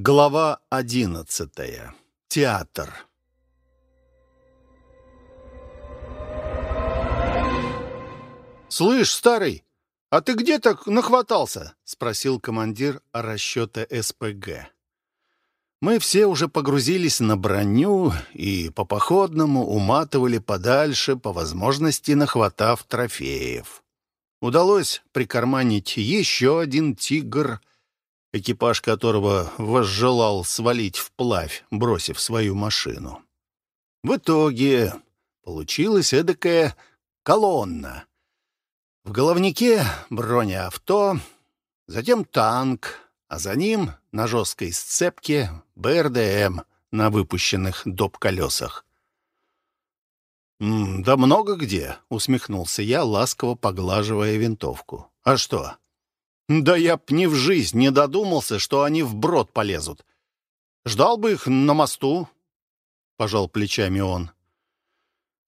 Глава одиннадцатая. Театр. «Слышь, старый, а ты где так нахватался?» — спросил командир расчета СПГ. Мы все уже погрузились на броню и по походному уматывали подальше, по возможности нахватав трофеев. Удалось прикарманить еще один «Тигр», экипаж которого возжелал свалить вплавь, бросив свою машину. В итоге получилась эдакая колонна. В головнике бронеавто, затем танк, а за ним на жесткой сцепке БРДМ на выпущенных доп. колесах. «Да много где», — усмехнулся я, ласково поглаживая винтовку. «А что?» «Да я б ни в жизнь не додумался, что они в брод полезут. Ждал бы их на мосту», — пожал плечами он.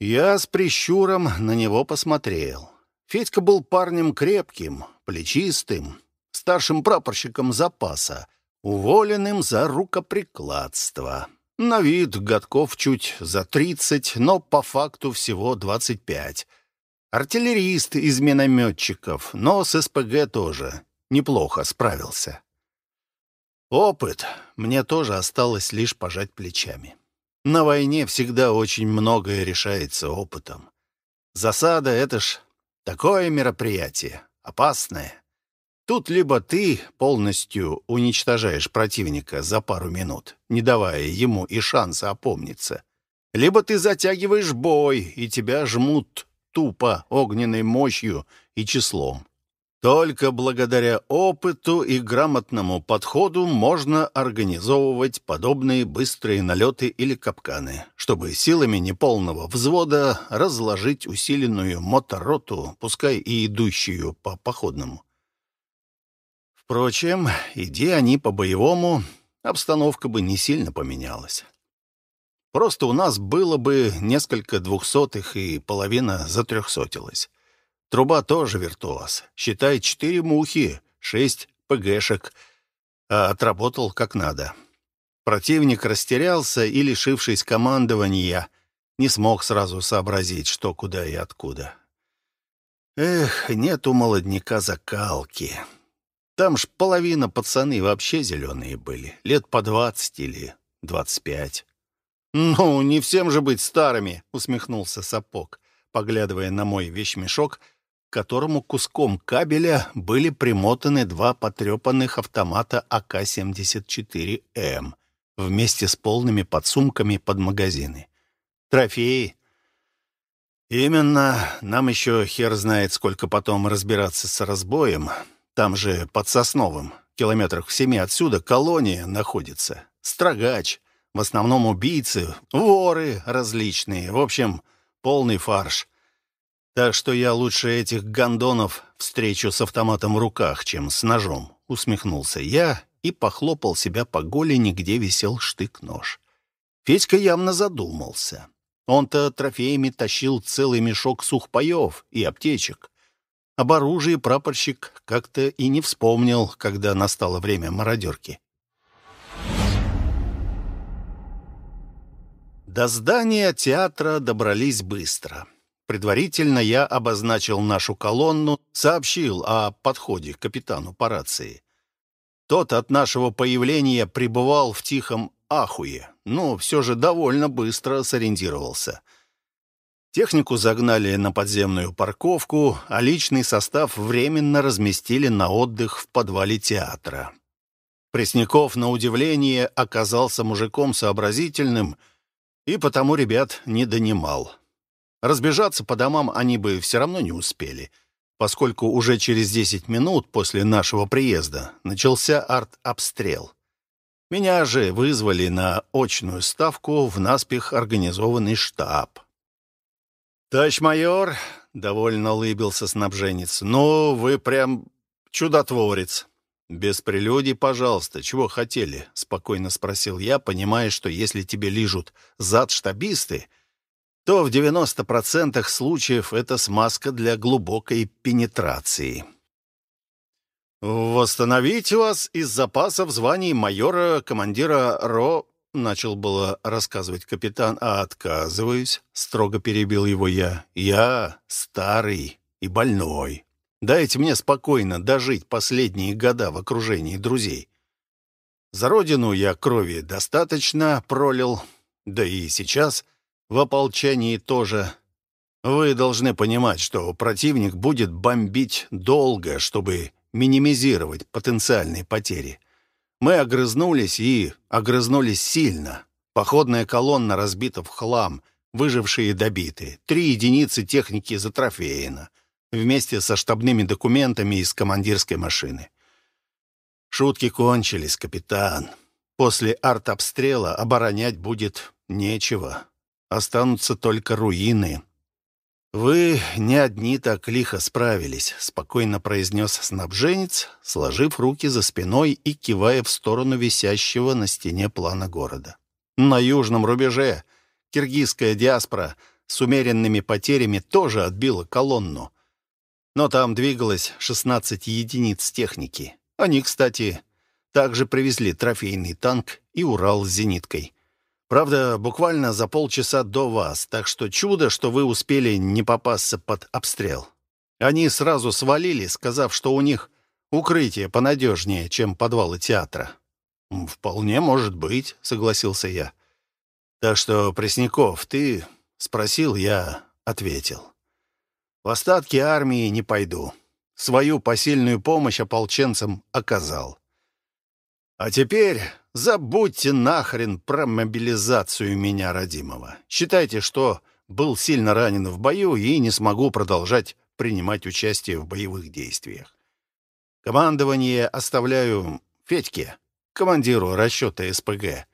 Я с прищуром на него посмотрел. Федька был парнем крепким, плечистым, старшим прапорщиком запаса, уволенным за рукоприкладство. На вид годков чуть за тридцать, но по факту всего двадцать пять. Артиллерист из минометчиков, но с СПГ тоже неплохо справился. Опыт. Мне тоже осталось лишь пожать плечами. На войне всегда очень многое решается опытом. Засада — это ж такое мероприятие, опасное. Тут либо ты полностью уничтожаешь противника за пару минут, не давая ему и шанса опомниться, либо ты затягиваешь бой, и тебя жмут тупо огненной мощью и числом. Только благодаря опыту и грамотному подходу можно организовывать подобные быстрые налеты или капканы, чтобы силами неполного взвода разложить усиленную мотороту, пускай и идущую по походному. Впрочем, иди они по-боевому, обстановка бы не сильно поменялась. Просто у нас было бы несколько двухсотых, и половина затрехсотилась. Труба тоже виртуоз. Считай, четыре мухи, шесть ПГшек. А отработал как надо. Противник растерялся и, лишившись командования, не смог сразу сообразить, что, куда и откуда. Эх, нет у молодняка закалки. Там ж половина пацаны вообще зеленые были, лет по двадцать или двадцать пять. «Ну, не всем же быть старыми», — усмехнулся сапог, поглядывая на мой вещмешок, к которому куском кабеля были примотаны два потрепанных автомата АК-74М вместе с полными подсумками под магазины. Трофеи. Именно. Нам еще хер знает, сколько потом разбираться с разбоем. Там же, под Сосновым, километрах в семи отсюда, колония находится. Строгач. В основном убийцы, воры различные. В общем, полный фарш. Так что я лучше этих гондонов встречу с автоматом в руках, чем с ножом. Усмехнулся я и похлопал себя по голени, где висел штык-нож. Федька явно задумался. Он-то трофеями тащил целый мешок сухпаев и аптечек. Об оружии прапорщик как-то и не вспомнил, когда настало время мародерки. До здания театра добрались быстро. Предварительно я обозначил нашу колонну, сообщил о подходе к капитану по рации. Тот от нашего появления пребывал в тихом ахуе, но все же довольно быстро сориентировался — Технику загнали на подземную парковку, а личный состав временно разместили на отдых в подвале театра. Пресняков, на удивление, оказался мужиком сообразительным и потому ребят не донимал. Разбежаться по домам они бы все равно не успели, поскольку уже через 10 минут после нашего приезда начался арт-обстрел. Меня же вызвали на очную ставку в наспех организованный штаб. «Товарищ майор», — довольно улыбился снабженец, — «ну, вы прям чудотворец». «Без прелюдий, пожалуйста, чего хотели?» — спокойно спросил я, понимая, что если тебе лижут зад штабисты, то в 90% случаев это смазка для глубокой пенетрации. «Восстановить вас из запасов званий майора, командира РО...» Начал было рассказывать капитан, а отказываюсь, строго перебил его я. «Я старый и больной. Дайте мне спокойно дожить последние года в окружении друзей. За родину я крови достаточно пролил, да и сейчас в ополчении тоже. Вы должны понимать, что противник будет бомбить долго, чтобы минимизировать потенциальные потери. Мы огрызнулись и огрызнулись сильно. Походная колонна разбита в хлам, выжившие добиты. Три единицы техники затрофеяно, вместе со штабными документами из командирской машины. Шутки кончились, капитан. После артобстрела оборонять будет нечего. Останутся только руины. «Вы не одни так лихо справились», — спокойно произнес снабженец, сложив руки за спиной и кивая в сторону висящего на стене плана города. «На южном рубеже киргизская диаспора с умеренными потерями тоже отбила колонну. Но там двигалось 16 единиц техники. Они, кстати, также привезли трофейный танк и Урал с зениткой. Правда, буквально за полчаса до вас, так что чудо, что вы успели не попасться под обстрел. Они сразу свалили, сказав, что у них укрытие понадежнее, чем подвалы театра. «Вполне может быть», — согласился я. «Так что, Пресняков, ты спросил, я ответил. В остатки армии не пойду. Свою посильную помощь ополченцам оказал. А теперь забудьте нахрен про мобилизацию меня, родимого. Считайте, что был сильно ранен в бою и не смогу продолжать принимать участие в боевых действиях. Командование оставляю Федьке, командиру расчета СПГ.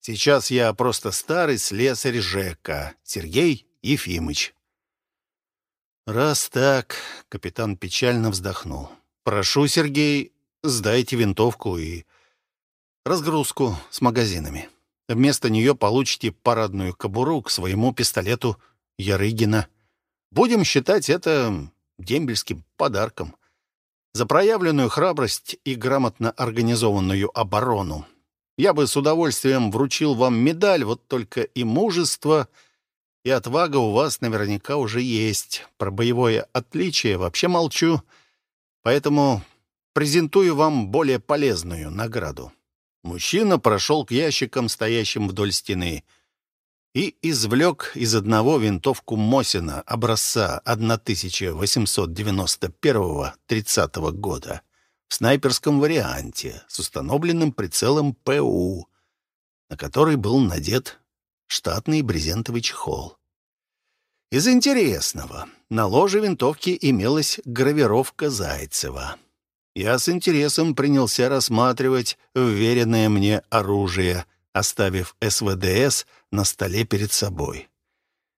Сейчас я просто старый слесарь ЖЭКа, Сергей Ефимыч. Раз так, капитан печально вздохнул. Прошу, Сергей, сдайте винтовку и разгрузку с магазинами. Вместо нее получите парадную кобуру к своему пистолету Ярыгина. Будем считать это дембельским подарком. За проявленную храбрость и грамотно организованную оборону. Я бы с удовольствием вручил вам медаль, вот только и мужество, и отвага у вас наверняка уже есть. Про боевое отличие вообще молчу, поэтому презентую вам более полезную награду. Мужчина прошел к ящикам, стоящим вдоль стены, и извлек из одного винтовку Мосина образца 1891-30 года в снайперском варианте с установленным прицелом ПУ, на который был надет штатный брезентовый чехол. Из интересного, на ложе винтовки имелась гравировка Зайцева — я с интересом принялся рассматривать вверенное мне оружие, оставив СВДС на столе перед собой.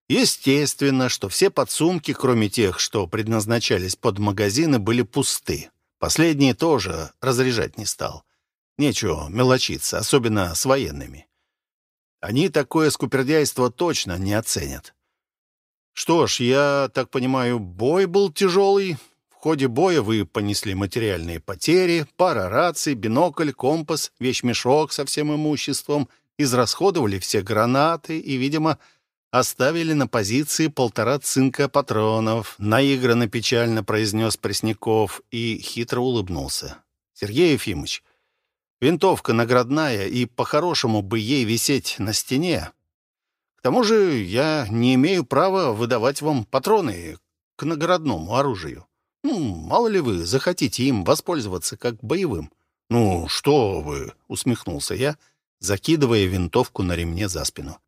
Естественно, что все подсумки, кроме тех, что предназначались под магазины, были пусты. Последние тоже разряжать не стал. Нечего мелочиться, особенно с военными. Они такое скупердяйство точно не оценят. Что ж, я так понимаю, бой был тяжелый, ходе боя вы понесли материальные потери, пара раций, бинокль, компас, вещмешок со всем имуществом, израсходовали все гранаты и, видимо, оставили на позиции полтора цинка патронов, наигранно печально произнес Пресняков и хитро улыбнулся. Сергей Ефимович, винтовка наградная, и по-хорошему бы ей висеть на стене. К тому же я не имею права выдавать вам патроны к наградному оружию. Ну, мало ли вы захотите им воспользоваться как боевым. «Ну, что вы!» — усмехнулся я, закидывая винтовку на ремне за спину.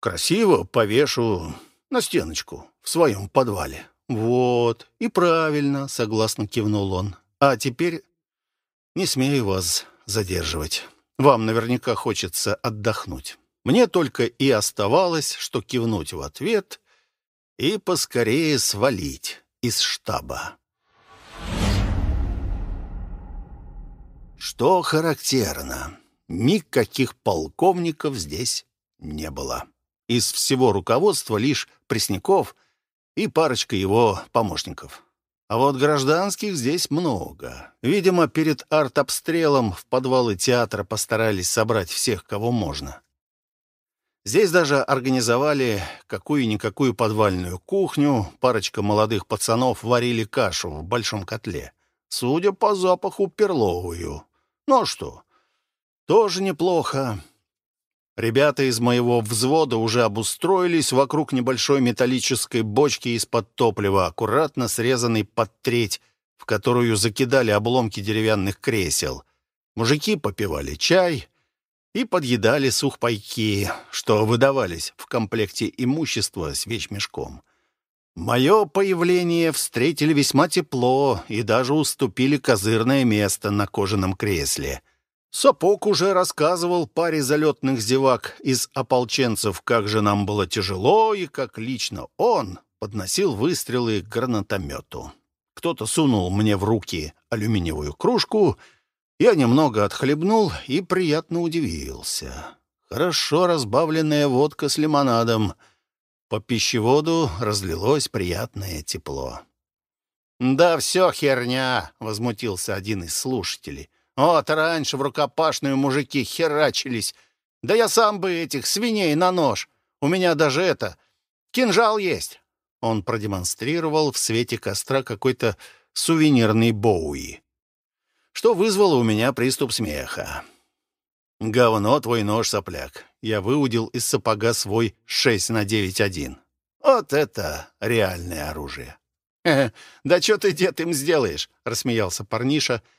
«Красиво повешу на стеночку в своем подвале». «Вот, и правильно», — согласно кивнул он. «А теперь не смею вас задерживать. Вам наверняка хочется отдохнуть. Мне только и оставалось, что кивнуть в ответ и поскорее свалить» из штаба. Что характерно, никаких полковников здесь не было. Из всего руководства лишь Пресняков и парочка его помощников. А вот гражданских здесь много. Видимо, перед артобстрелом в подвалы театра постарались собрать всех, кого можно. Здесь даже организовали какую-никакую подвальную кухню, парочка молодых пацанов варили кашу в большом котле. Судя по запаху, перловую. Ну а что, тоже неплохо. Ребята из моего взвода уже обустроились вокруг небольшой металлической бочки из-под топлива, аккуратно срезанной под треть, в которую закидали обломки деревянных кресел. Мужики попивали чай и подъедали сухпайки, что выдавались в комплекте имущества с вещмешком. Мое появление встретили весьма тепло и даже уступили козырное место на кожаном кресле — Сапог уже рассказывал паре залетных зевак из ополченцев, как же нам было тяжело и как лично он подносил выстрелы к гранатомету. Кто-то сунул мне в руки алюминиевую кружку, я немного отхлебнул и приятно удивился. Хорошо разбавленная водка с лимонадом. По пищеводу разлилось приятное тепло. «Да все херня!» — возмутился один из слушателей. Вот раньше в рукопашную мужики херачились. Да я сам бы этих свиней на нож. У меня даже это... Кинжал есть. Он продемонстрировал в свете костра какой-то сувенирный Боуи. Что вызвало у меня приступ смеха. «Говно твой нож, сопляк!» Я выудил из сапога свой 6 на 9-1. «Вот это реальное оружие!» «Да что ты, дед, им сделаешь?» — рассмеялся парниша —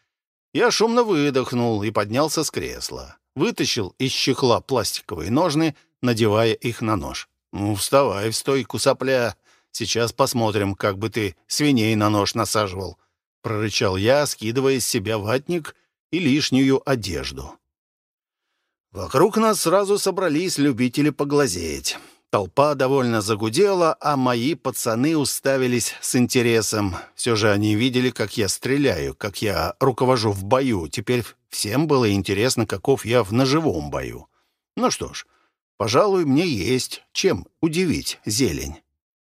я шумно выдохнул и поднялся с кресла. Вытащил из чехла пластиковые ножны, надевая их на нож. «Ну, вставай в стойку, сопля. Сейчас посмотрим, как бы ты свиней на нож насаживал», — прорычал я, скидывая с себя ватник и лишнюю одежду. Вокруг нас сразу собрались любители поглазеть. Толпа довольно загудела, а мои пацаны уставились с интересом. Все же они видели, как я стреляю, как я руковожу в бою. Теперь всем было интересно, каков я в ножевом бою. Ну что ж, пожалуй, мне есть чем удивить зелень.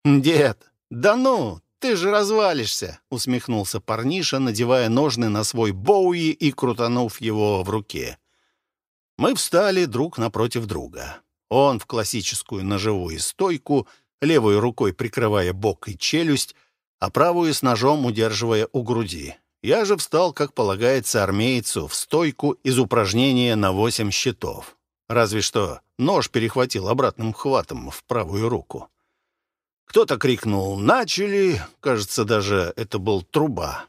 «Дед, да ну, ты же развалишься!» — усмехнулся парниша, надевая ножны на свой боуи и крутанув его в руке. Мы встали друг напротив друга. Он в классическую ножевую стойку, левой рукой прикрывая бок и челюсть, а правую с ножом удерживая у груди. Я же встал, как полагается армейцу, в стойку из упражнения на восемь щитов. Разве что нож перехватил обратным хватом в правую руку. Кто-то крикнул «Начали!» Кажется, даже это был труба.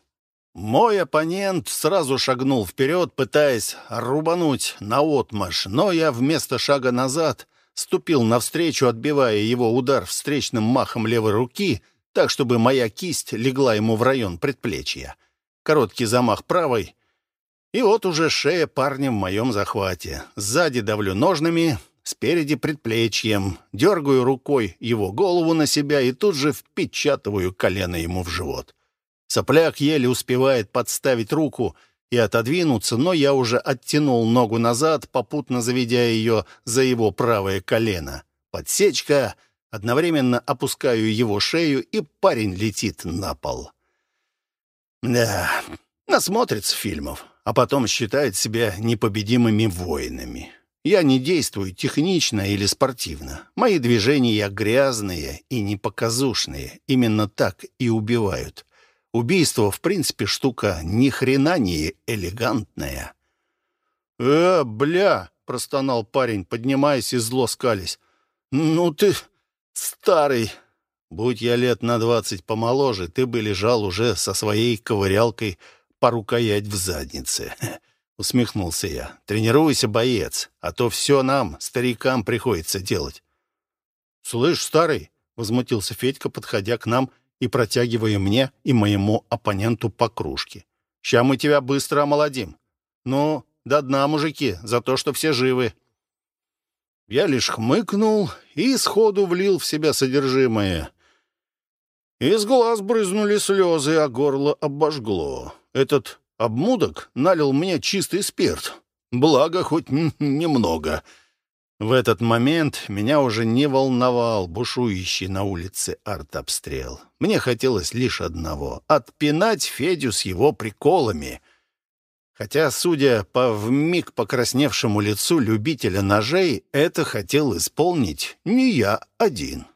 Мой оппонент сразу шагнул вперед, пытаясь рубануть наотмашь, но я вместо шага назад ступил навстречу, отбивая его удар встречным махом левой руки, так, чтобы моя кисть легла ему в район предплечья. Короткий замах правой, и вот уже шея парня в моем захвате. Сзади давлю ножными, спереди предплечьем, дергаю рукой его голову на себя и тут же впечатываю колено ему в живот. Сопляк еле успевает подставить руку и отодвинуться, но я уже оттянул ногу назад, попутно заведя ее за его правое колено. Подсечка, одновременно опускаю его шею, и парень летит на пол. Да, насмотрится фильмов, а потом считает себя непобедимыми воинами. Я не действую технично или спортивно. Мои движения грязные и непоказушные. Именно так и убивают. Убийство, в принципе, штука ни хрена не элегантная. «Э, бля!» — простонал парень, поднимаясь и зло скались. «Ну ты старый!» «Будь я лет на двадцать помоложе, ты бы лежал уже со своей ковырялкой по рукоять в заднице». Усмехнулся я. «Тренируйся, боец, а то все нам, старикам, приходится делать». «Слышь, старый!» — возмутился Федька, подходя к нам и протягивая мне и моему оппоненту по кружке. «Ща мы тебя быстро омолодим. Ну, до дна, мужики, за то, что все живы». Я лишь хмыкнул и сходу влил в себя содержимое. Из глаз брызнули слезы, а горло обожгло. Этот обмудок налил мне чистый спирт. Благо, хоть немного. В этот момент меня уже не волновал бушующий на улице артобстрел. Мне хотелось лишь одного — отпинать Федю с его приколами. Хотя, судя по вмиг покрасневшему лицу любителя ножей, это хотел исполнить не я один.